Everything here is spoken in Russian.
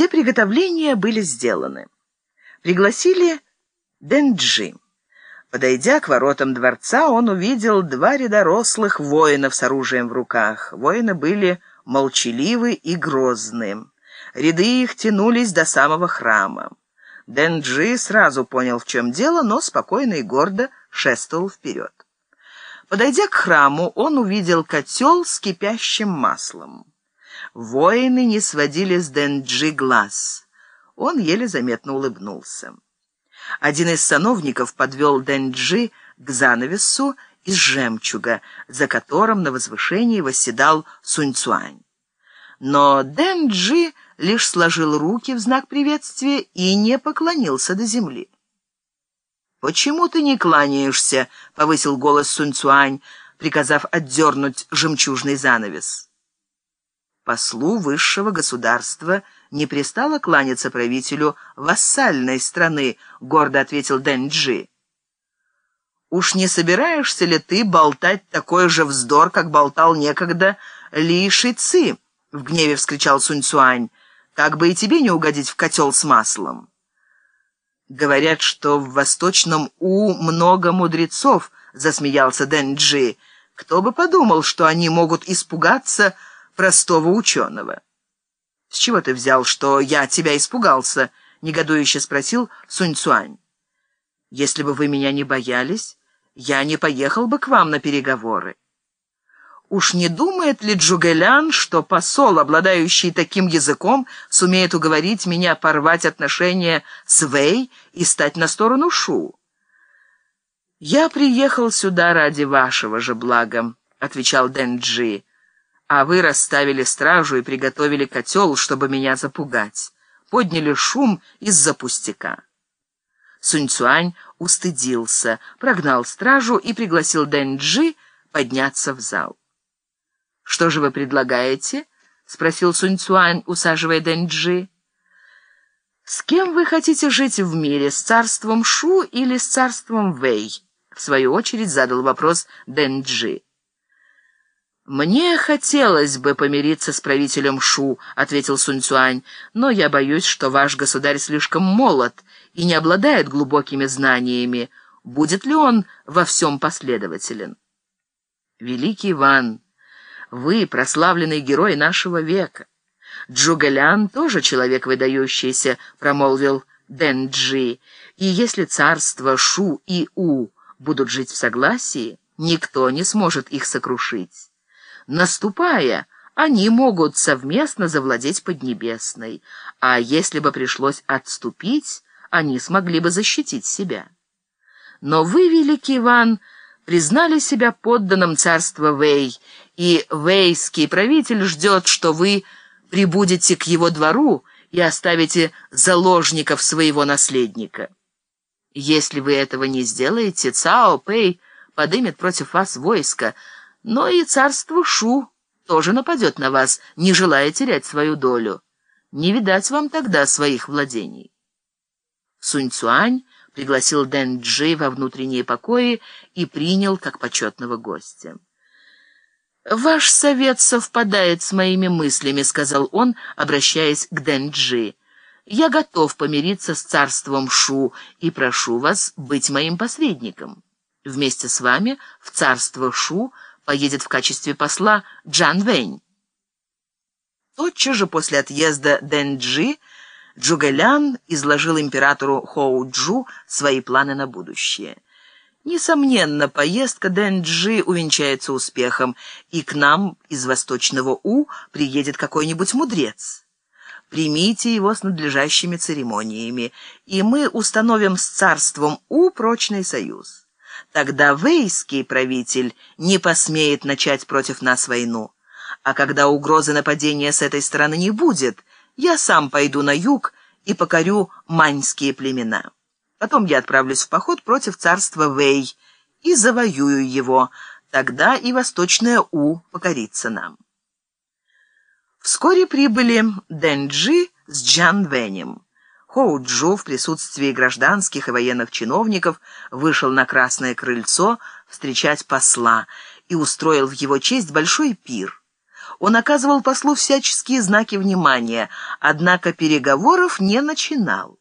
Все приготовления были сделаны. Пригласили Денджи. Подойдя к воротам дворца, он увидел два ряда рослых воинов с оружием в руках. Воины были молчаливы и грозны. Ряды их тянулись до самого храма. Денджи сразу понял, в чем дело, но спокойно и гордо шествовал вперед. Подойдя к храму, он увидел котел с кипящим маслом. Воины не сводили с Денджи глаз. Он еле заметно улыбнулся. Один из сановников подвел Денджи к занавесу из жемчуга, за которым на возвышении восседал Суньцуань. Но Денджи лишь сложил руки в знак приветствия и не поклонился до земли. «Почему ты не кланяешься?» — повысил голос Суньцуань, приказав отдернуть жемчужный занавес. Послу высшего государства не пристало кланяться правителю вассальной страны, гордо ответил Дэнджи. Уж не собираешься ли ты болтать такой же вздор, как болтал некогда Ли Шици? В гневе вскричал Сунь Цуань. Как бы и тебе не угодить в котел с маслом. Говорят, что в восточном У много мудрецов, засмеялся Дэнджи. Кто бы подумал, что они могут испугаться простого ученого. «С чего ты взял, что я тебя испугался?» — негодующе спросил Сунь Цуань. «Если бы вы меня не боялись, я не поехал бы к вам на переговоры». Уж не думает ли Джугэлян, что посол, обладающий таким языком, сумеет уговорить меня порвать отношения с Вэй и стать на сторону Шу? «Я приехал сюда ради вашего же блага», — отвечал Дэн Джи а вы расставили стражу и приготовили котел, чтобы меня запугать. Подняли шум из-за пустяка. Суньцуань устыдился, прогнал стражу и пригласил Дэнджи подняться в зал. «Что же вы предлагаете?» — спросил Суньцуань, усаживая Дэнджи. «С кем вы хотите жить в мире, с царством Шу или с царством Вэй?» — в свою очередь задал вопрос Дэнджи. «Мне хотелось бы помириться с правителем Шу», — ответил Сунь Цюань, «но я боюсь, что ваш государь слишком молод и не обладает глубокими знаниями. Будет ли он во всем последователен?» «Великий Иван, вы прославленный герой нашего века. Джугалян тоже человек выдающийся», — промолвил Дэнджи, «и если царство Шу и У будут жить в согласии, никто не сможет их сокрушить». Наступая, они могут совместно завладеть Поднебесной, а если бы пришлось отступить, они смогли бы защитить себя. Но вы, великий Иван, признали себя подданным царства Вэй, и вейский правитель ждет, что вы прибудете к его двору и оставите заложников своего наследника. Если вы этого не сделаете, Цао Пэй подымет против вас войско, но и царство Шу тоже нападет на вас, не желая терять свою долю. Не видать вам тогда своих владений. Сунь Цуань пригласил Дэн Джи во внутренние покои и принял как почетного гостя. «Ваш совет совпадает с моими мыслями», — сказал он, обращаясь к Дэн Джи. «Я готов помириться с царством Шу и прошу вас быть моим посредником. Вместе с вами в царство Шу — поедет в качестве посла Джан Вэнь. Тотчас же после отъезда Дэнджи Джугэлян изложил императору Хоу-Джу свои планы на будущее. Несомненно, поездка Дэнджи увенчается успехом, и к нам из Восточного У приедет какой-нибудь мудрец. Примите его с надлежащими церемониями, и мы установим с царством У прочный союз. Тогда вейский правитель не посмеет начать против нас войну. А когда угрозы нападения с этой стороны не будет, я сам пойду на юг и покорю маньские племена. Потом я отправлюсь в поход против царства Вэй и завоюю его. Тогда и Восточная У покорится нам. Вскоре прибыли Дэнджи с Джан Вэнем. Хоу-Джу в присутствии гражданских и военных чиновников вышел на Красное крыльцо встречать посла и устроил в его честь большой пир. Он оказывал послу всяческие знаки внимания, однако переговоров не начинал.